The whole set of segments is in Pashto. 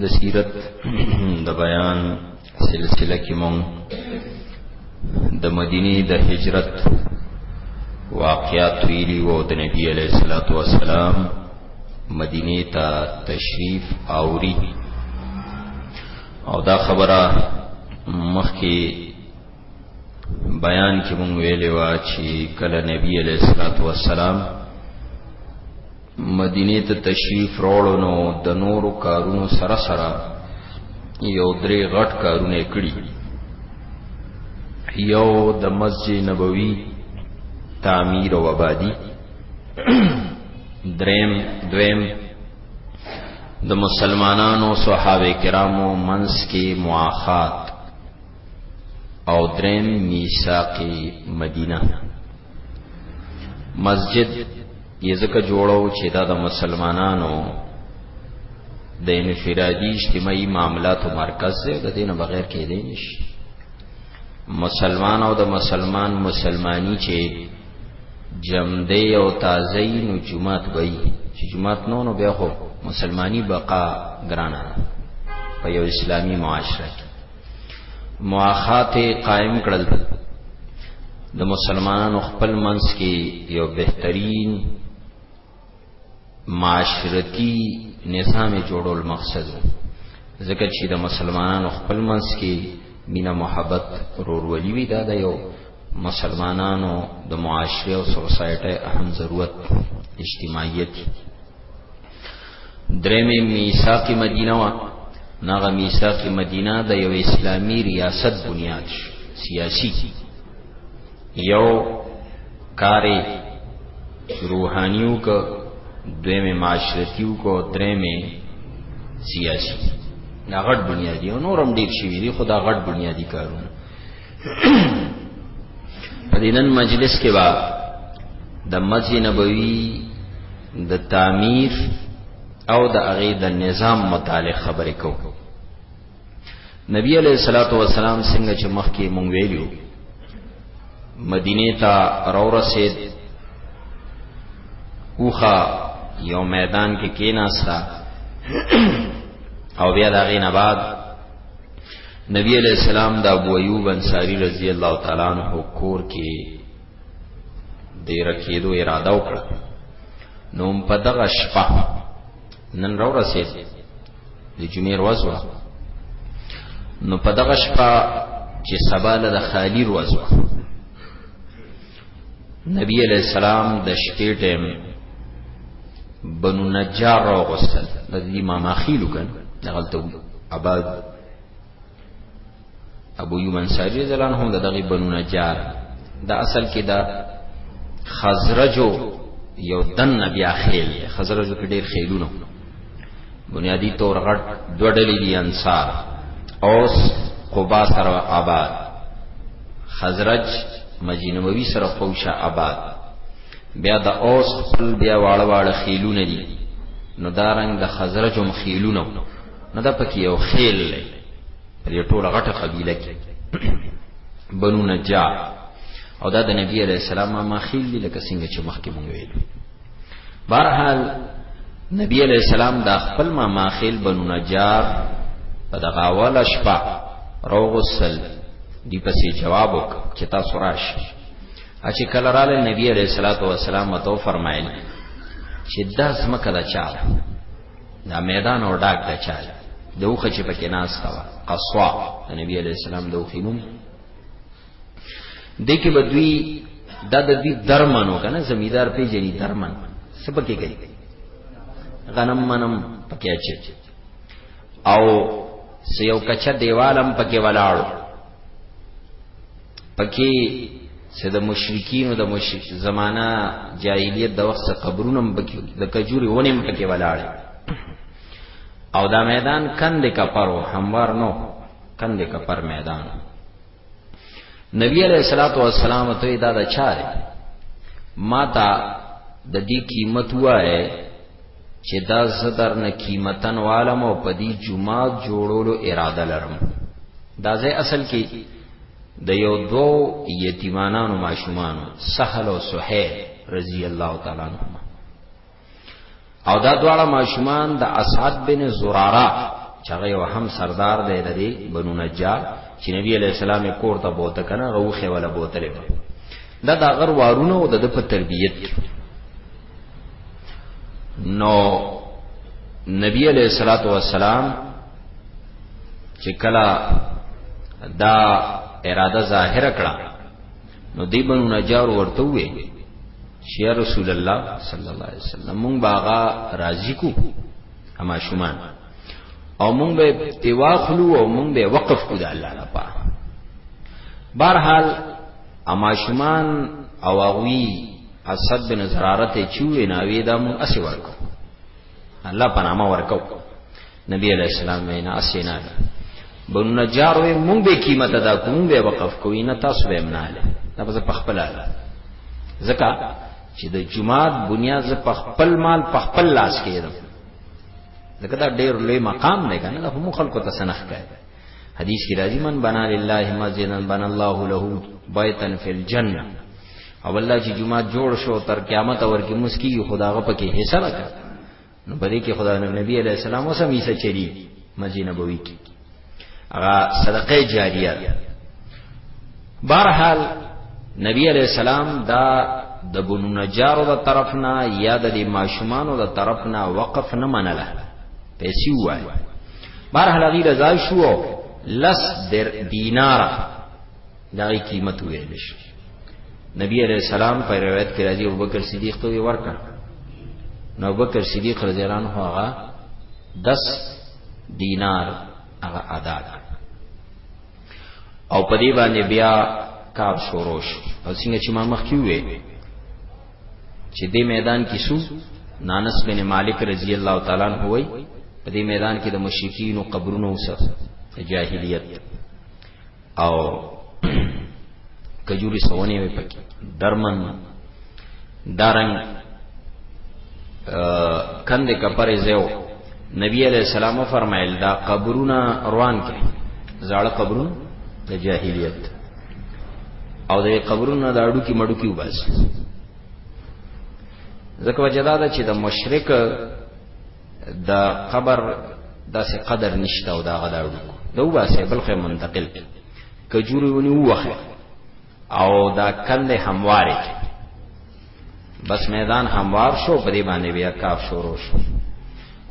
د سیرت د بیان سلسله کې مونږ د مدینه د هجرت واقعات ویلي وو د نبی علیه الصلاۃ والسلام مدینه ته تشریف آوري او دا خبره مخکې بیان کې مونږ ویلې و چې کله نبی علیه الصلاۃ والسلام مدینه ته تشریف راوړو نو د نورو کارونو سره سره یو درې غټ کارونه کړی یو د مسجد نبوي تعمیر او آبادی دریم دویم د مسلمانانو صحابه کرامو منس کې مواخات او دریم میثاق مدینه مسجد یې ځکه جوړو چې دا د مسلمانانو د انفرادي اجتماعي معاملاتو مرکز دی د دینه بغیر کېدی نشي مسلمان او د مسلمان مسلمانی چې جمدې او تازه نو جمعات وای چې جمعات نو نو بیا خو مسلمانی بقا ګرانه په یو اسلامی معاشره کې مواخات قائم کړل د مسلمانانو خپل منځ کې یو بهترین معاشرتی نظام جوړول مقصد ځکه چې د مسلمانانو خپل منځ کې مینا محبت رورولي وي دا د یو مسلمانانو د معاشره او سوسایټي اهم ضرورت اجتماعیت درېمه میثاق مدینه وا ناغه میثاق مدینه د یو اسلامی ریاست بنیاد شو سیاسی یو کاری روحانیو که دویمه معاشرتیو که درېمه سیاسی دا غټ بنیادی او نورم ډیر شي دي خدا غټ بنیادی کارونه په دینن مجلس کې با د مسجد نبوي د تعمیر او د هغه د نظام متعلق خبرې کو نبی علیہ الصلوۃ والسلام څنګه چې مخ کې مونږ ویلو مدینه ته راو رسید اوخه یو میدان کې کی کیناستا او بیا دا غینه بعد نبی علیہ السلام دا ابو ایوب انصاری رضی اللہ تعالی عنہ کور کې د رکیدو اراده وکړه نو په دغه شپه نن را ورسېد د جمعې ورځ وه نو په دغه شپه چې سبا له خالی ورځ وه نبی علیہ السلام د شپې ټیم بنو نجار را غسل د دې ما ماخیلو کن دغلته عباد ابو یوب انصاری زلان هم دغه بنو نجار دا اصل کې دا خزرجو یو دن بیا خیل خزرجو کې ډیر خیلونه بنیادی طور غټ دوه ډلې دي انصار اوس قبا سره آباد خزرج مجینوی سره خوشا آباد بیا د اوس خپل بیا واړه واړه خیلونه دي نو دارنګ د خزرج هم خیلونه نو دا پکې یو خیل لري په دې ټوله غټه قبیله کې بنو نجار او دا د نبی علی السلام ما خیل لکه څنګه چې مخکې مونږ ویلو بهرحال نبی علیہ السلام دا خپل ما ماخیل بنو نجار په دغه اول شپه روغسل دی پسې جواب وک چې تاسو راشي اچې کله رااله نبی علیہ الصلوۃ والسلام تو فرمایل چې دا سمکه دا چا دا میدان اور ډاک دا چا دوخه چې پکې ناس تا قصوا نبی علیہ السلام دوخینوم دې کې بدوی دا د دې درمنو کنه زمیدار په جنی درمن سپکه کوي غنم منم پکې اچي او سیو کچا دیوالم پکې ولاړو پکې چې د مشرکین او د مشرک زمانہ جاهلیت د وخت قبرونه پکې د کجوري ونیم پکې ولاړ او دا میدان کند کپرو هموار نو کند کپر میدان نبی علیہ الصلوۃ والسلام ته دا د چاره ما ته د دې قیمت وایې چې دا زدر نه قیمتن عالم او پدی جمعه جوړولو اراده لرم دا زه اصل کې د یو دو یتیمانانو ماشومانو سهل او سهیل رضی الله تعالی عنهما او دا دواړه ماشومان د اسعد بن زراره چې هغه یو هم سردار دی د دې بنو نجار چې نبی علی السلام کور ته بوته کنه غوخه ولا بوتلې به دا د غر وارونه او د په تربیت نو نبی علیہ الصلوۃ والسلام چې کلا دا اراده ظاهر کړه نو دی بنو نجار ورته وې شي رسول الله صلی الله علیه وسلم مونږ باغا راضی کو اما شومان او مونږ به تواخلو او مونږ به وقف کو د الله لپاره بهرحال اما شومان او اوی اسد بن زرارت چوي ناوي دا مونږ اسی ورکو الله پنامه ورکو نبی علیہ السلام وینا اسینا بنو نجار وی مونږ به قیمت ادا کوم به وقف کوی نه تاسو به مناله دا په خپل اله زکا چې د جماعت بنیاد ز په خپل مال په خپل لاس کې ده زکه دا ډیر لوی مقام نه کنه دا هم خلکو ته سنخ کوي حدیث کی راضی من بنا لله مسجدا بنا الله له بیتا فی الجنه او الله چې جمعات جوړ شو تر قیامت اور کې مسکی خداغه پکې حصہ راکړه نو بلې کې خدای نبی علیہ السلام اوسه میسه چری مسجد نبوي کې هغه صدقه جاریه بهرحال نبی علیہ السلام دا د بنو نجار د طرفنا یا د ماشومان د طرفنا وقف نه منله پیسې وای بهرحال غیر ځای شو لس در دینار دا یې قیمت ویل شي نبی علیہ السلام په روایت کې راځي ابوبکر صدیق ته ورکړ نو ابوبکر صدیق رضی الله عنه هغه 10 دینار هغه ادا کړ او په دې باندې بیا کار شروع شو او څنګه چې ما مخکې وې چې دې میدان کې سو نانس بن مالک رضی الله تعالی عنہ وای په دې میدان کې د مشرکین او قبرونو سره جاهلیت او کجوري سونی وي پکې درمن دارنګ کند کپرې زیو نبی علیہ السلام فرمایل دا قبرونه روان کې زاړه قبرونه د جاهلیت او د قبرونو د اډو کې مړو کې وباسي ځکه وجدا ده چې د مشرک د قبر داسې قدر نشته او دا غدا وکړو دا وباسه بل خو منتقل کجوري ونی وخه او دا کله همواره کې بس میدان هموار شو په دې باندې بیا کاف شروع شو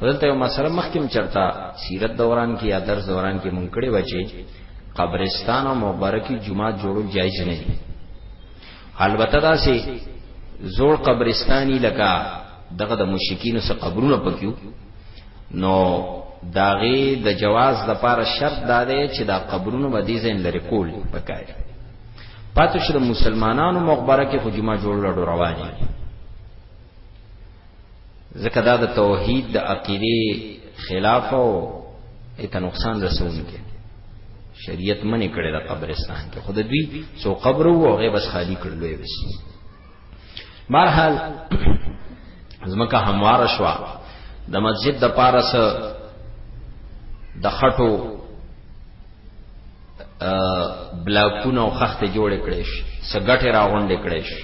دلته یو مسله مخکیم چرتا سیرت دوران کې یا درس دوران کې مونږ کړي وچی قبرستان او مبارکي جمعه جوړو جایز نه دي البته دا سي زوړ قبرستاني لکه دغه د مشکینو سره قبرونه پکيو نو داغه د جواز د لپاره شرط دا دی چې دا قبرونه به دې زین لري کول پکای پاتې شو د مسلمانانو مقبره کې خو جمعه جوړ لړ رواني ځکه دا د توحید د عقیده خلاف او ایته نقصان رسونکي شریعت منې کړی د قبرستان کې خود دوی سو قبر وو هغه بس خالی کړلو یې بس بهرحال زمکه هموار شوا د مسجد د پارس د خټو بلاکونه او خښتې جوړې کړې شي څه ګټې راغونډې کړې شي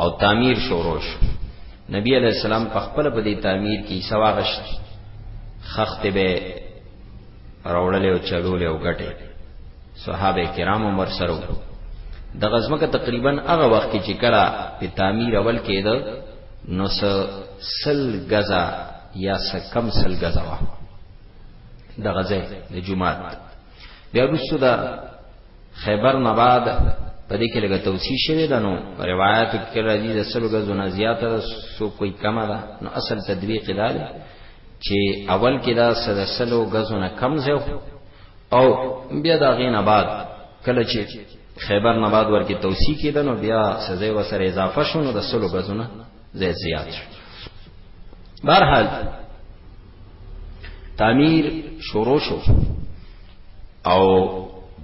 او تعمیر شروع شو نبی علیہ السلام په خپل په دې تعمیر کې سواغشت خښتې به راوړلې او چلولې او ګټې صحابه کرامو مر سره د غزمکه تقریبا هغه وخت کې چې کړه په تعمیر اول کې ده نو سل غزا یا سکم سل غزا وا د غزه د جمعات بیا وروسته د خیبر نه بعد په دې کې لګه توسیع شوه د نو روایت کې راځي د سلو غزو نه زیاته ده سو کوئی کم ده نو اصل تدویق دا ده چې اول کې دا سره سلو غزو نه کم زه او بیا دا غین بعد کله چې خیبر نه بعد ورکه توسیع کیدنو بیا سزا وسره اضافه شونه د سلو غزو نه زه زیات شو بهرحال تعمیر شروع شو او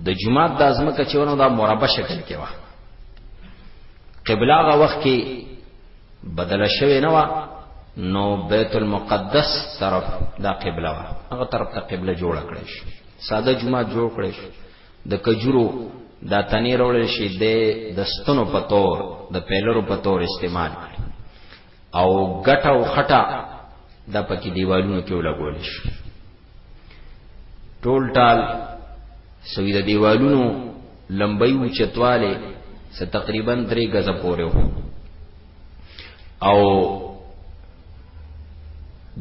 د جمعات د ازمکه چېونو دا مربع شکل کې و قبله غا وخت کې بدل شوه نه و نو بیت المقدس طرف دا قبله و هغه طرف ته قبله جوړ کړی شو ساده جمعه جوړ کړی شو د کجورو دا تنې راوړل شي د دستونو په تور د پیلرو په تور استعمال کړي او ګټه او خټه د پکې دیوالونو کې ولګول شي ټول ټال سوي د دیوالونو لمبي او چتواله څه تقریبا 3 غز پورې او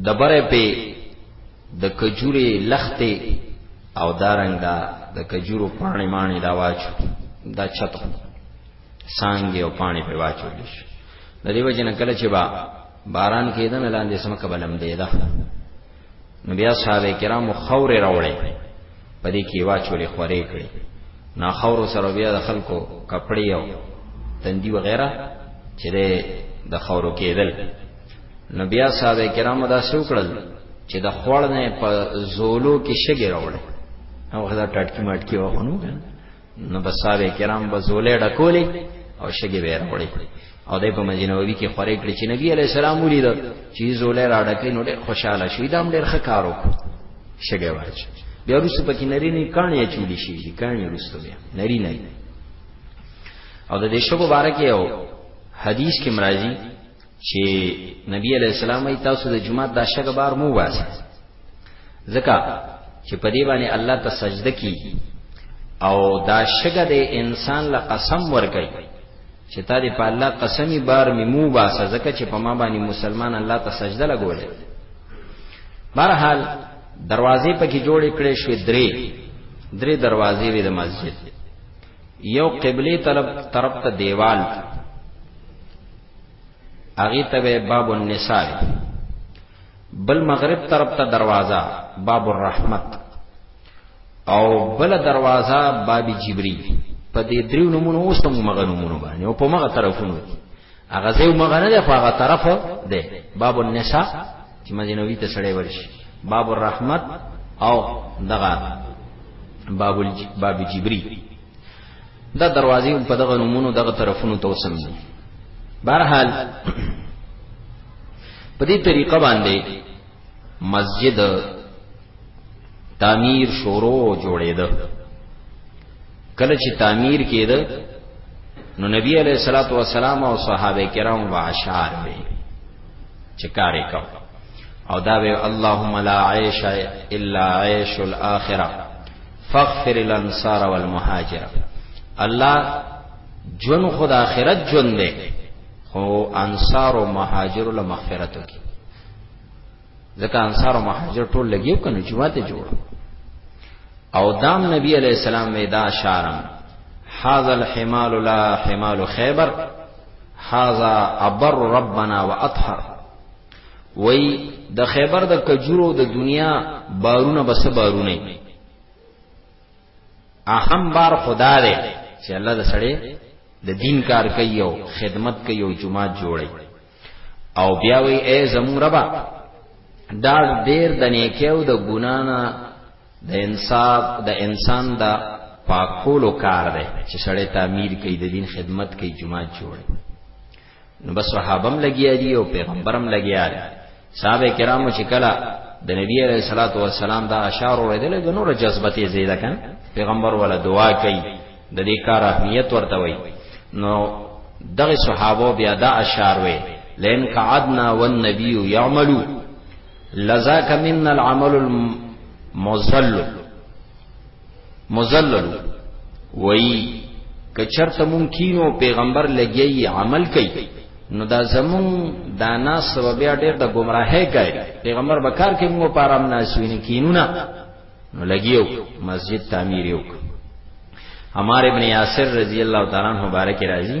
دبره په د کجوري لخته او دارنګ دا د کجورو پانی مانی دا واچو دا چتو سانګي او پانی په واچو دي د دې وجنه کله چې با باران کېدن لاندې سم کبلم دی دا نو بیا صحابه کرامو خور راوړې په دې کې واچولې خورې کړې نا خور سره بیا د خلکو کپڑے او تندی وغیرہ چې د خورو کېدل نو بیا صاحب کرام دا سو کړل چې د خوړ نه په زولو کې شګي راوړ او غدا ټټکی مټکی وخونو کنه نو بس صاحب کرام به زولې ډکولې او شګي به راوړې او دای په مدینه نبوي کې خورې کړې چې نبی عليه السلام ولید چې زولې راډکې نو ډېر خوشاله شو دام ډېر ښه کارو شګي واچ بیا روسو پکې نری نه کانې چولې شي کانې روسو بیا نری نه او د دې شګو بارکه یو حدیث کې مرাজি چې نبی علیہ السلام ای تاسو د جمعه د شګه بار مو واسه ځکه چې په دې باندې الله ته سجده کی او دا شګه د انسان له قسم ورکي چې تا دې په الله قسمی بار میمو باسه ځکه چې په ما باندې مسلمان الله ته سجده لګولې بهرحال دروازې پکې جوړې کړې شوې درې درې دروازې وې د مسجد یو قبله طرف طرف ته دیوال اغي تبه باب النساء بل مغرب طرف ته دروازه باب الرحمت او بل دروازه باب جبريل په دې دریو نمونه اوس هم مغه نمونه باندې او په مغه طرفونو دي هغه زیو مغه نه ده په هغه طرف ده باب النساء چې مدینوي ته سړی ورشي باب الرحمت او دغه باب الج... باب جبريل دا دروازې هم په دغه نمونو دغه طرفونو ته وسم دي بهرحال په دې طریقه باندې مسجد تعمیر شروع جوړېده کله چې تعمیر کېده نو نبی علیہ الصلوۃ والسلام او صحابه کرام واشار وی چې کار وکاو او دا وی اللهم لا عیش الا عیش الاخره فاغفر الانصار والمهاجر الله جون خود آخرت جون دے خو انصار و مهاجر له مغفرت وکي ځکه انصار او مهاجر ټول لګیو کنه جمعه ته جوړ او دام نبی علیہ السلام ودا شارم هاذا الحمال لا حمال خیبر هاذا ابر ربنا واطهر وای د خیبر د کجورو د دنیا بارونه بس بارونه اهم بار خدا دی چې الله د سړی د دین کار کوي او خدمت کوي او جماعت جوړي او بیا وی اے زمون ربا دا ډیر د نیکیو د ګنانا د انصاف د انسان د پاکولو کار دی چې سړی تعمیر کوي د دین خدمت کوي جماعت جوړي نو بس صحابه هم لګیا دي او پیغمبر هم لګیا دی صحابه کرامو چې کله د نبی علیہ الصلوۃ والسلام دا اشعار اوریدل د نور جذبته زیاده کن پیغمبر ولا دعا کوي د دې کار اهمیت ورته وي نو دغه صحابه بیا دا اشعار وي لئن قعدنا والنبي يعمل لذاك منا العمل المزل مزلل وای کچرته مون کینو پیغمبر لګی عمل کوي نو دا زمون دا ناس سبب ډیر د گمراهه کوي پیغمبر بکار کې موږ پارام ناسوینه کینونه نو لګیو مسجد تعمیر یو عمار ابن یاسر رضی الله تعالی عنہ مبارک راضی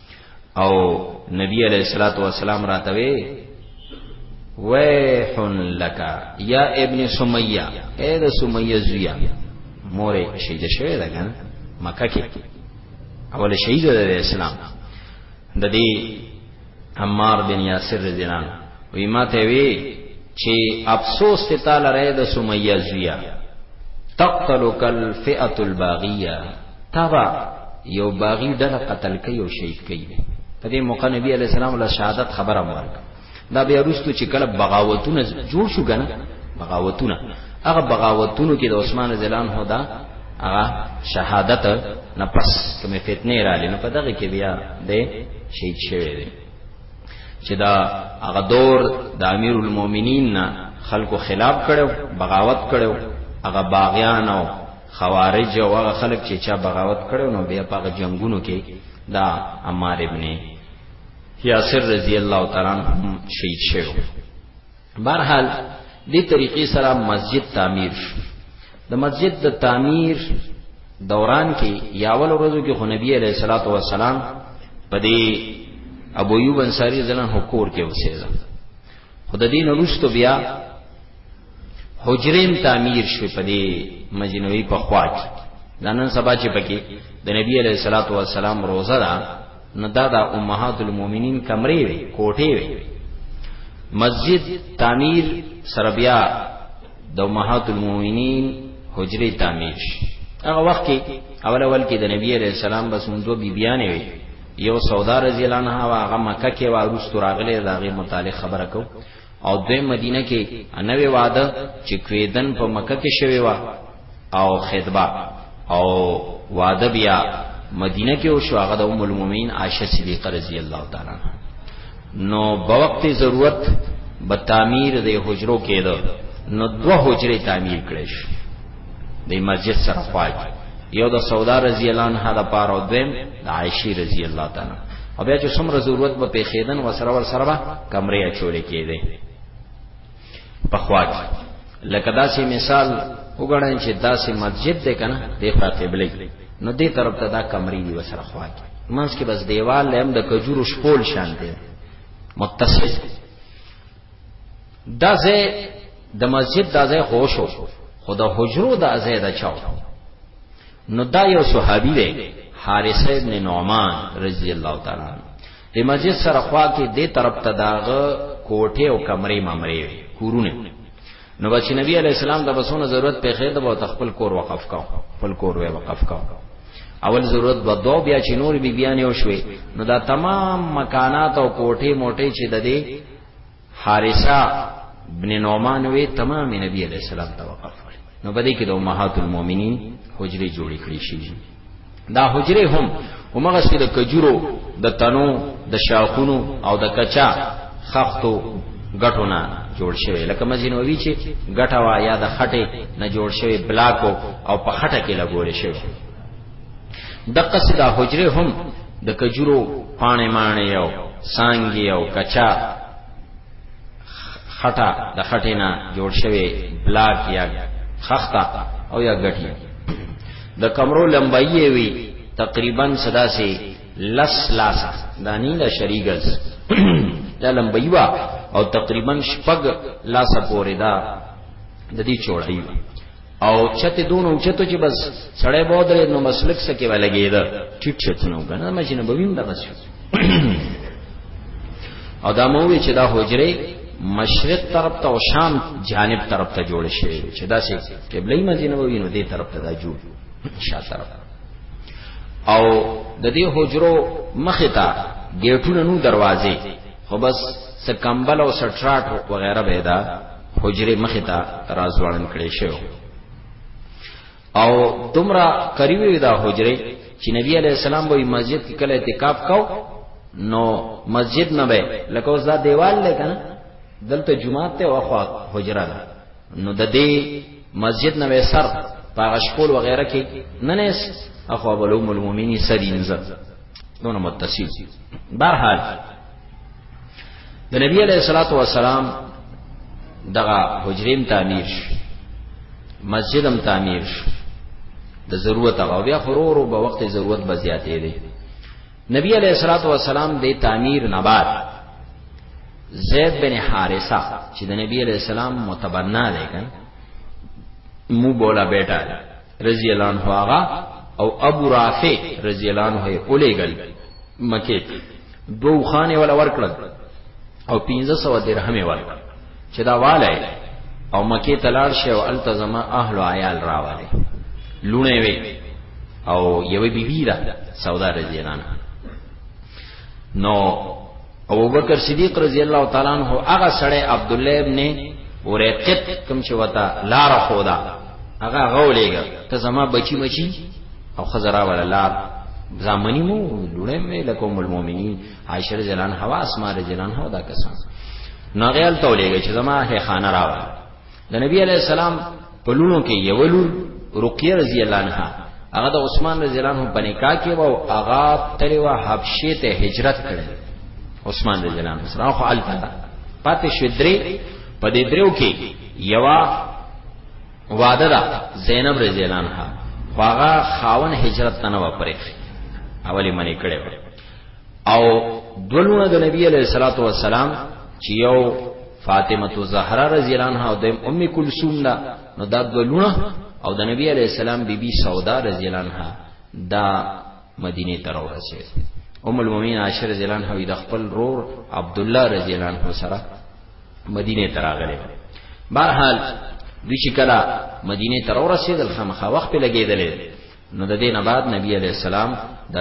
او نبی علیہ الصلوۃ والسلام راتوي ویح لک یا ابن سمیہ اے د سمیہ زویا مور شهید شوی دا کنه مکه کې اول شهید د اسلام د دې عمار بن یاسر رضی الله وی ما ته وی چې افسوس ته تعالی رې د سمیه زویا تقتلک الفئه الباغیه تبا یو باغی ډله قتل کوي او شهید کوي په دې موقع نبی علی السلام له شهادت خبره مورک دا بیا وروسته چې کله بغاوتونه جوړ شو کنه بغاوتونه هغه بغاوتونو کې د عثمان زلان هدا هغه شهادت نه پس کومه فتنه را لینو په دغه کې بیا د شهید شوی دی چې دا هغه دور د امیر المؤمنین نه خلکو خلاف کړو بغاوت کړو هغه باغیان او خوارج او هغه خلک چې چا بغاوت کړو نو بیا په جنگونو کې دا عمار ابن یاسر رضی الله تعالی عنہ شهید شوی بهرحال دې طریقې سره مسجد تعمیر شو د مسجد د تعمیر دوران کې یاول ورځو کې خو نبی علیہ الصلوۃ والسلام په دې ابو ایوب انصاری زلن حکور کې اوسېده خدای دین وروسته بیا حجرین تعمیر شو په دې مجنوی په خوا کې نن سبا چې پکې د نبی علیہ الصلوۃ والسلام روزه ده نو دا د امهات المؤمنین کمرې وي کوټې وي مسجد تعمیر سره بیا د امهات المؤمنین حجره تعمیر شي هغه وخت کې اول اول کې د نبی عليه السلام بس مونږ دوه بیبيانې وي یو سودا رضی الله عنها هغه مکه کې وارث راغله داغه متعلق خبره کو او دوی مدینه کې انوي واده چې کویدن په مکه کې شوی و او خطبه او واده بیا مدینه کې او شو هغه د ام المؤمنین عائشه صدیقه رضی الله تعالی نو بوقت ضرورت به تعمیر د حجرو کېده نو دوه حجره تعمیر کړې شو د مسجد سره خوا کې یو د سودا رضی الله عنها د پاره او دویم د عائشه رضی الله تعالی او بیا چې څومره ضرورت به پیښیدن وسره ور سره به کمرې اچولې کېده په خوا کې لکه داسې مثال وګڼئ چې داسې مسجد دی کنه د قبله نو دې طرف ته دا کمرې دی وسره خوا کې منځ کې بس دیوال لم د کجورو شپول شان دی متصل دا ځای د مسجد دا ځای خو شو خو د حجرو دا ځای دا چاو نو دا یو صحابي دی حارث ابن نعمان رضی الله تعالی عنہ د مسجد سره خوا کې د طرف ته داغه کوټه او کمرې ممرې کورونه نو بچ نبی علی السلام د بسونه ضرورت په خیر د بو تخپل کور وقف کا خپل کور وی وقف کا اول ضرورت به دو بیا چې نور بی بیان یو شوي نو دا تمام مکانات او کوټه موټه چې د دې حارثه بن نعمان وی تمام نبی علیہ السلام ته وقف نو بده کې د امهات المؤمنین حجره جوړې کړې شي دا حجره هم همغه سي د کجورو د تنو د شاخونو او د کچا خختو غټونه جوړ شوی لکه مزین وی چې غټه وا یا د خټه نه جوړ شوی بلاکو او په خټه کې لګول شوی دقه سي دا حجره هم د کجورو پانه مانه یو سانګي یو کچا خټه د خټینا جوړ شوی بلاک یا خختا او یا غټي د کمرو لمبایي وي تقریبا صدا سي لس لاسا دانی دا شریګز دا لمبایي وا او تقریبا شپږ لاسا پورې دا د دې چوړایي او چته دون او چته چې بس سړی به درې نو مسلک سکه ولګید ټیټ چته نو غنه مې نه بوین دا بس او دا مو وی چې دا حجره مشرق طرف ته او شام جانب طرف ته جوړ شي چې دا سي قبله مدینه وینو دې طرف ته دا جوړ شاه طرف او د دې حجرو مخه ته ګیټونه نو دروازې خو بس سکمبل او سټراټ وغیرہ به دا حجره مخه ته راځوړن کړي شو او دومره قریبه دا حجره چې نبی علی السلام به مسجد کې کله اعتکاف کاو نو مسجد نه به لکه اوس دا دیوال لکه نه دلته جمعه ته واخوا حجره ده نو د دې مسجد نه به سر پاغه شکول وغیرہ کې نه نه اخو بلوم المؤمنین سدینزه دونه متصل برحال د نبی علیہ الصلوۃ والسلام دغه حجریم تعمیر شو مسجدم تعمیر شو د ضرورت هغه بیا خورورو به وخت ضرورت به زیاتې دی نبی علیہ الصلوۃ والسلام د تعمیر نه بعد زید بن حارثه چې د نبی علیہ السلام متبنا دی کنه مو بولا بیٹا رضی الله عنه هغه او ابو رافع رضی الله عنه یې اولېګل مکه ته دوه خانه ولا ورکړل او 1500 درهم یې ورکړل چې دا والای او مکه تلار شه او التزم اهل عیال راواله لونه وی او یوه بیبی دا سودا رضی الله عنها نو ابو بکر صدیق رضی الله تعالی عنہ هغه سړی عبد الله ابن اورقت کوم چې وتا لار خودا هغه غولېګا ته زما بچی بچی او خزرا ولا لار زامنی مو لړې مې لکم المؤمنین عائشہ رضی الله عنها اسماء رضی الله عنها دا کسان ناغیل تولېګا چې زما هي خانه راوړه د نبی علی السلام په لونو کې یو لور رقیه رضی الله عنها هغه د عثمان رضی الله عنه په نکاح کې وو هغه تلې وا حبشه ته هجرت کړل عثمان رضی الله عنه سره خو الته پاتې شدري په دې درو کې یوا وعده ده زینب رضی الله عنها هغه خاون هجرت ته نه وپرې اولی منی کړي او دولونه د نبی علیہ الصلوۃ والسلام چې یو فاطمه زهرا رضی الله عنها او د ام کلثوم دا نو دا دوه لونه او د نبی علی السلام بیبي بی سودا رضی الله عنها دا مدینه ته راورسېد ام المؤمنین عائشه رضی الله عنها د خپل رور عبد الله رضی الله عنه سره مدینه ته راغله بهرحال دوی چې کله مدینه ته راورسېدل خامخا وخت په لګېدلې نو د دې نه بعد نبی علی السلام د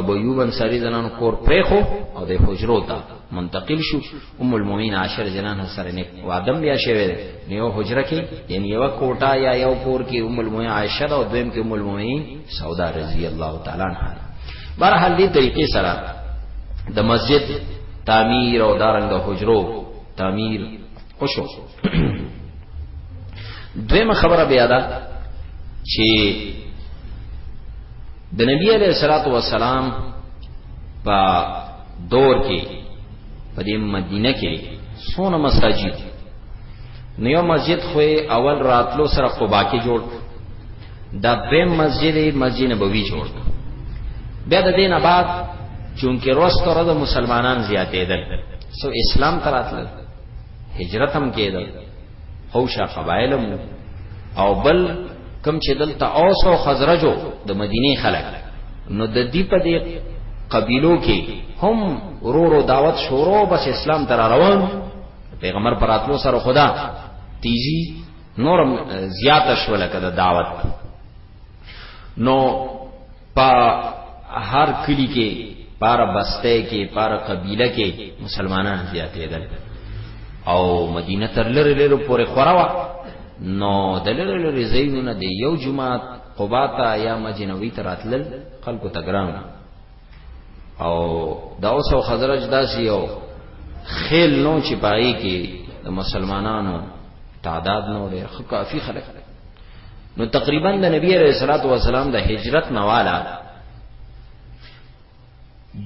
ابو ایوب انصاری زنانو کور پرېخو او د حجرو ته منتقل شو ام المؤمنین عاشر جنان سره نیک وادم بیا شوی دی نیو حجره کې یعنی یو کوټه یا یو کور کې ام المؤمنین عائشه او دویم کې ام المؤمنین سودا رضی الله تعالی عنها برحال دې طریقې سره د مسجد تعمیر او دارنګ حجرو تعمیر خوشو دویمه خبره بیا ده چې د نبی علیہ الصلوۃ والسلام په دور کې په دې مدینه کې سونه مساجد نیو مسجد خو اول راتلو سره قبا کې جوړ دا به مسجد مسجد نبوي جوړ بیا د دینه بعد چونکه روستره د مسلمانان زیاتېدل سو اسلام تراتل هجرت هم کېده او شا قبایل هم او بل کم چې دلته اوس او خزرجو د مدینه خلک نو د دې په دې قبیلو کې هم ورورو دعوت شورو بس اسلام تر روان پیغمبر پر اتلو سره خدا تیزی نورم زیات شول کده دعوت نو په هر کلی کې پار بسته کې پار قبيله کې مسلمانان زیاتېدل او مدینه تر لره لره پورې خوراوه نو د لره لره زینونه د یو جمعه قباتا یا مجنوی تراتل خلکو تګران او دا اوس او خزرج داسې یو خیل نو چې پای کې د مسلمانانو تعداد نو ډېر کافي خلک نو تقریبا د نبی عليه الصلاه والسلام د هجرت نواله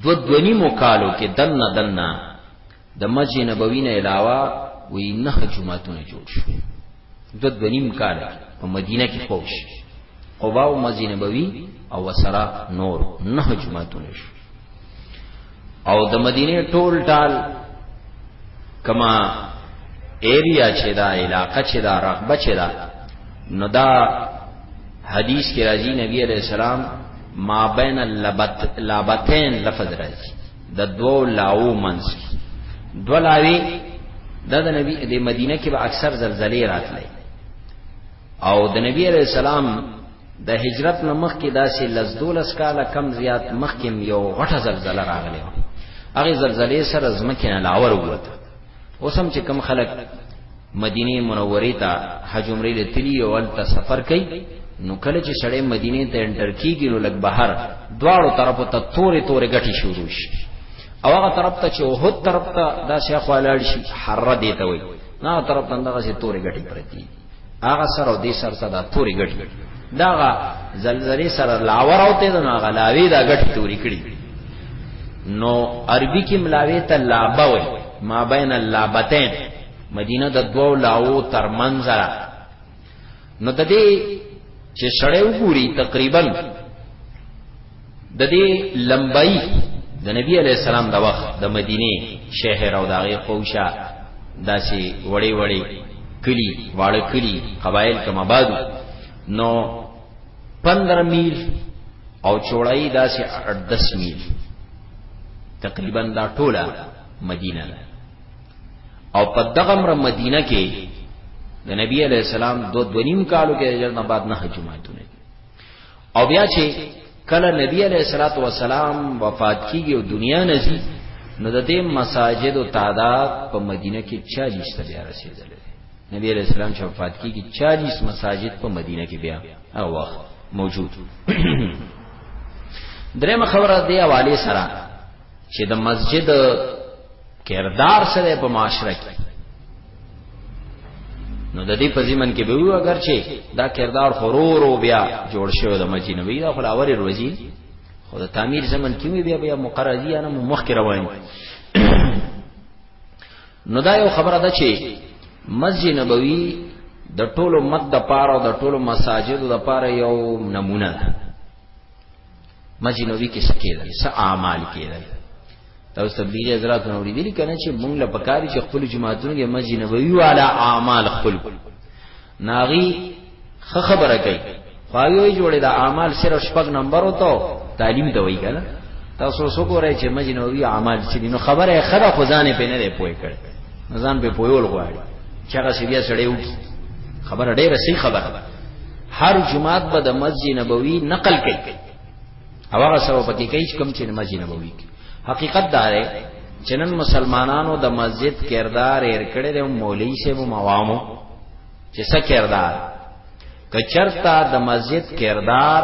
دو دونی مو کالو کې دنه دنه د مسجد نبوي نه علاوه وی نه جمعهتون جوړ شو د دنیم کال په مدینه کې خوښ قباء او مسجد نبوي او وسرا نور نه جمعهتون شو او د مدینه ټول ټال کما ایریا چې دا علاقه چې دا رغبه چې دا نو دا حدیث کې راځي نبی علیہ السلام ما بین اللبت لابتین لفظ راځي د دوو لاو منځ کې دوه لاوې دا د نبی د مدینه کې به اکثر زلزلې راتلې او د نبی عليه السلام د هجرت نه مخکې داسې لزدولس کاله کم زیات مخکې یو غټه زلزلہ راغله هغه زلزلې سره زمکه نه لاور ووته اوسم چې کم خلک مدینه منوره ته حج عمره لتلی او ول ته سفر کوي نو کله چې سړی مدینه ته انټر کیږي نو لګ بهر دواړو طرفو ته تورې تورې غټي شروع شي او هغه طرف ته چې اوهد طرف ته دا شیخ والاړ شي حره دی ته وي نه طرف ته دغه سي تورې غټي پرتی هغه سره او دې سر ته دا توري ګټ دا هغه زلزلې سره لاور او ته نه هغه لاوي دا ګټ توري کړی نو عربي کې ملاوي ته لابه وي ما بین اللابتین مدینه د دوو لاو تر منځره نو د دې چې سړی وګوري تقریبا د دې لمبای د نبی علی السلام د وخت د مدینه شهر او دغه قوشه داسې وړې وړې کلی واړه کلی قبایل کما بادو نو 15 میل او چوړای داسې 10 میل تقریبا دا ټوله مدینه ده او په دغه مر مدینه کې د نبی علی السلام دو دونیم کالو کې اجازه نه بعد نه جمعه تونه او بیا چې کله نبی علیہ الصلوۃ والسلام وفات کیږي او دنیا نزي نو د دې مساجد او تعداد په مدینه کې 40 ته بیا رسیدل نبی علیہ السلام چې وفات کیږي 40 مساجد په مدینه کې بیا هغه وخت موجود درېمه خبره دی حواله سره چې د مسجد کردار سره په معاشره کې نو د دې په ځمن کې به وو اگر چې دا کردار خورور او بیا جوړ شوی د مسجد نبی دا خلاوري روزي خو د تعمیر زمن کې بیا بیا مقرره دي انا مخ کې روان نو دا یو خبره ده چې مسجد نبوي د ټولو مد د پاره او د ټولو مساجد د پاره یو نمونه ده مجنوبي کې سکیدل س اعمال کېدل تاسو تبلیغ حضرات نو دي کنه چې مونږ له پکاري چې خپل جماعتونو کې مسجد نبوي والا اعمال خپل ناغي خبره کوي خواږي جوړې دا اعمال صرف شپږ نمبر وته تعلیم ته وایي کنه تاسو سو ګورئ چې مسجد نبوي اعمال چې نو خبره خره خزانه په نه دی پوي کړ ځان په پویول غواړي چې هغه سړي سړی وکی خبره ډیره صحیح خبره هر جمعات به د مسجد نبوي نقل کوي او هغه سبب پکې کوي چې کوم چې مسجد نبوي حقیقت دا دی چې نن مسلمانانو د مسجد کردار هر کړي د مولوی سه موامو چې څه کردار کچرتا د مسجد کردار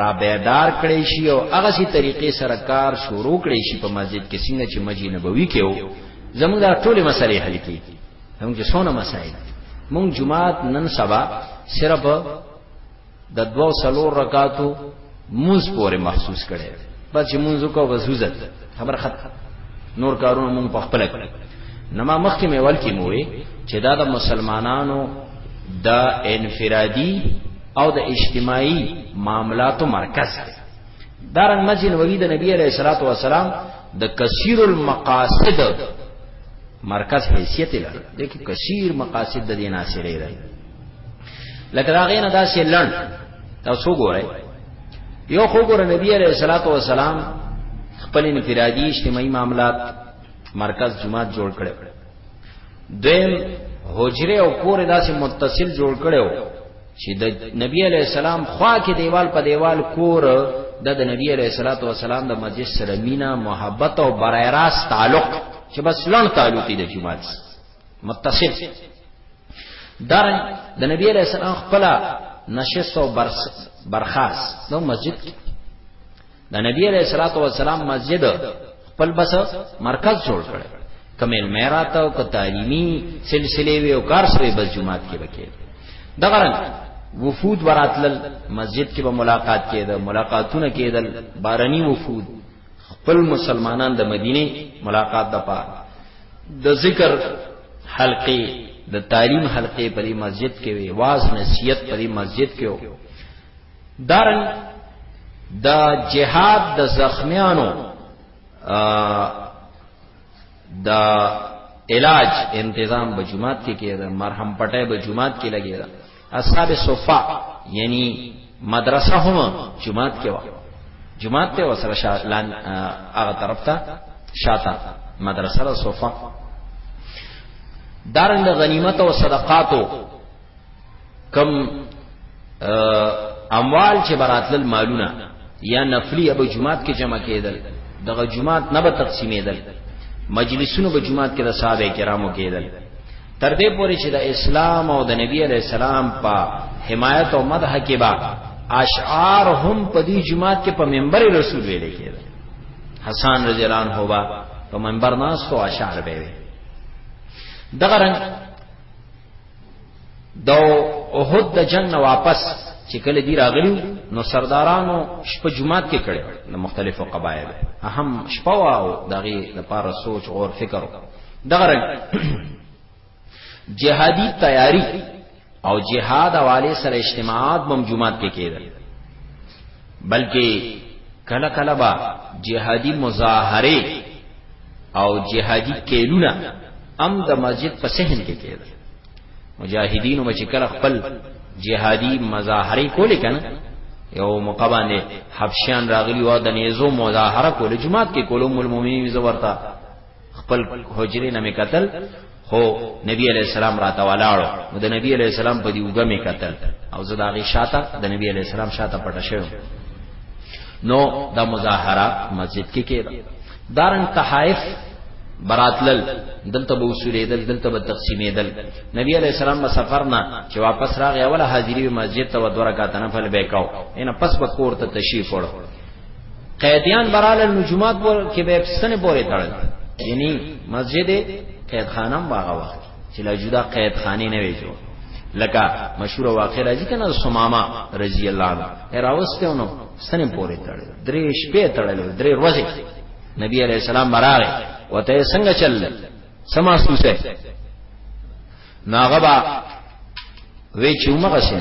را بیدار کړي شي او هغه سي طریقې سره کار شروع کړي شي په مسجد کې څنګه چې مسجد نبوي کې وو زموږ ټول مسلې حل کیږي هم چې سونه مسائل مونږ جمعات نن سبا صرف د دوو سلور رکعاتو موز پورې محسوس کړي بس چې مونږ کو وزوزت خبر خط نور کارونه مونږ په خپل کړ نما مخکې مې ول کې موې چې دا د مسلمانانو د انفرادي او د اجتماعي معاملاتو مرکز دی دارن مسجد نبوي د نبی عليه الصلاه والسلام د کثیر المقاصد مرکز حیثیت لري د کثیر مقاصد د دې ناشرې ده لکه دا غینه دا سه لړ تاسو ګورئ یو خو ګور نبی علیہ الصلوۃ والسلام خپل انفرادي اجتماعي معاملات مرکز جماعت جوړ کړي دویم حجره او کور داسې متصل جوړ کړو چې د نبی علی السلام خوا کې دیوال په دیوال کور د د نبی علی صلوات و سلام د مسجد سره مینا محبت او برای راس تعلق چې بس لړ تعلق دی د جماعت متصل در د نبی علی السلام خپل نشست او برخاس نو مسجد د نبی علیہ الصلوۃ والسلام مسجد خپل بس مرکز جوړ کړ کمیل میرات او تعلیمی سلسله وی او کار سره بس جمعات کې وکړي دغه رنګ وفود وراتل مسجد کې به ملاقات کېده ملاقاتونه کېدل بارني وفود خپل مسلمانان د مدینه ملاقات د پاره د ذکر حلقې د تعلیم حلقې په مسجد کې وی واز نصیحت په مسجد کې دارن د جهاد د زخمیانو د علاج انتظام به جمعات کې کېده مرهم پټه به جمعات کې لګېده اصحاب صفه یعنی مدرسه هم جمعات کې و جمعات ته وسره شالان هغه طرف ته شاته مدرسه را صفه دارنګ غنیمت او صدقاتو کم اموال چې براتل مالونه یا نفلی ابو جماعت کې جمع کېدل دغه جماعت نه به تقسیمېدل مجلسونو به جماعت کې د صحابه کرامو کېدل تر دې پورې چې د اسلام او د نبی عليه السلام په حمایت او مدح کې با اشعار هم په دې جماعت کې په منبر رسول ویل کېدل حسن رضی الله عنه با په منبر ناس تو اشعار به وي دغه رنګ د احد د جنگ نه واپس چې کله دی راغلی نو سردارانو شپه جمعات کې کړي د مختلفو قبایل اهم شپه واو دغه د پاره سوچ او فکر دغه جهادي تیاری او جهاد حواله سره اجتماعات بم جمعات کې کېدل بلکې کله کله با جهادي مظاهره او جهادي کېلونه ام د مسجد په صحن کې کېدل مجاهدینو مچ کله خپل جهادي مظاهره کولې کنه یو موقع باندې حبشیان راغلی و د نيزو مظاهره کول جمعات کې کولو مول مؤمنین زورتا خپل حجرې نه میکتل خو نبی علیہ السلام راته ولاړو نو د نبی علیہ السلام په دی وګه میکتل او زه داغه شاته د نبی علیہ السلام شاته پټه شوم نو د مظاهره مسجد کې کې دارن تحائف براتلل دلته به وسولیدل دلته به تقسیمیدل نبی علیہ السلام په سفر نه چې واپس راغی اوله حاضری مسجد ته ودورکا تنفل بیکاو ان پس به کور ته تشریف وړو قیدیان براله نو جمعات پر کې به سن پورې تړل یعنی مسجد قید خانه واغه وخت چې لا جدا قید خانه نه وي جوړ لکه مشهور واقع راځي کنه سماما رضی الله عنه راوسته نو سن پورې تړل درې شپې تړل درې ورځې نبی علیہ السلام براغه وته څنګه چل سما سوسه ناغبا وی چومغه سین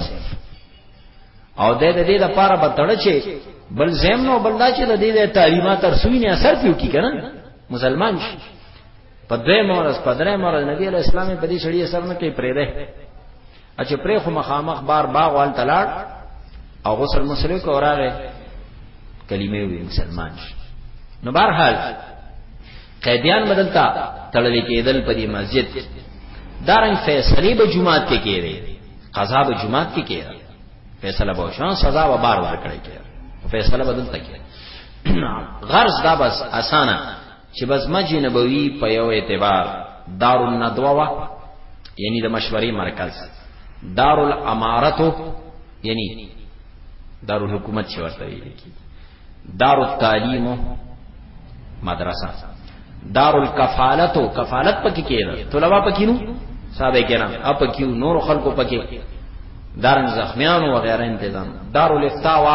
او د دې د لپاره به تړ چې بل زم نو بل دا چې د دې د تعلیمات تر سوی نه اثر پیو کی کنه مسلمان شي په دې مورز په درې مورز نبی علی اسلامي په دې شړی اثر نه کوي پرې ده اچ پرې خو مخامخ بار باغ وال تلاړ او غسل مسلک اوراغه کلمې وی مسلمان شي نو بهر حال قیدیان بدلتا تړلې کېدل په دې مسجد دارنګ فیصله به جمعات کې کېږي قضا به جمعات کې کېږي فیصله به شان سزا به بار بار کړی کېږي فیصله بدلتا کېږي غرض دا بس اسانه چې بس مسجد نبوي په یو اعتبار دار الندوا وا یعنی د مشورې مرکز دار الامارتو یعنی دار الحکومت چې ورته ویل کیږي دار التعلیم مدرسه دار الکفالت او کفالت پکې کېده طلبه پکې نو صاحب کرام اپ کیو نور خلکو پکې دارن زخمیان و غیره انتظام دار الافتاء و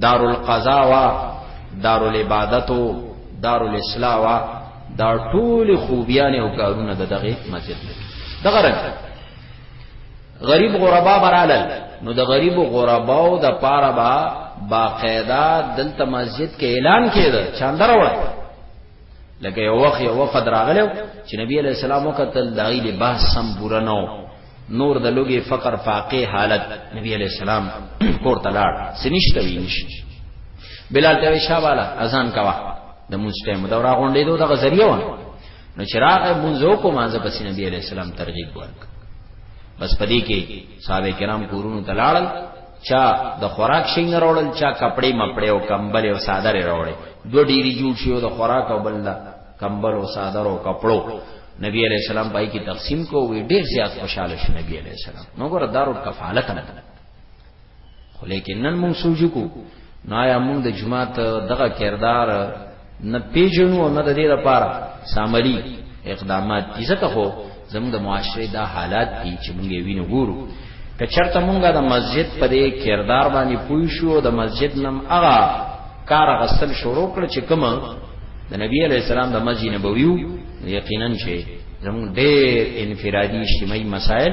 دار القضاء و دار العبادت و دار الاصلاح و دا ټول خوبیان او کارونه د دغه مسجد دغه رنګ غریب غربا برالل نو د غریب غرباو د پاره با باقاعده دلته مسجد کې اعلان کېده چاندر وړ لکه یو وخت یو وفد راغلو چې نبی علی السلام وکتل دای لباس سم پورا نو نور د لوګي فقر فاقه حالت نبی علی السلام کور تلاړ سنشت وینش بلال ته شابالا اذان کوا د مونږ ټیم دا را غونډې دوه غزریه و نو چراغ منځو کو مانځه پس نبی علیہ السلام ترغیب ورک بس پدې کې صحابه کرام کورونو تلاړل چا د خوراک شین راوړل چا کپڑے مپړې او کمبل او صادر راوړل دوه ډیری جوړ شو د خوراک او بل کمبل او صادر او کپړو نبی علیہ السلام پای کی تقسیم کو وی ډیر زیات خوشاله شو نبی علیہ السلام نو ګور دارو کفالت نه خو لیکن نن مونږ سوچو کو نو آیا مونږ د جماعت دغه کردار نه پیژنو او نه د دې لپاره ساملی اقدامات دي ځکه خو زموږ د معاشره دا حالات دي چې مونږ یې وینو ګورو که چرته مونږه د مسجد په دې کردار باندې پوي شو د مسجد نم هغه کار غسل شروع کړ چې کومه د نبی علی السلام د مسجد نبوي یقینا چې زموږ ډېر انفرادي اجتماعي مسائل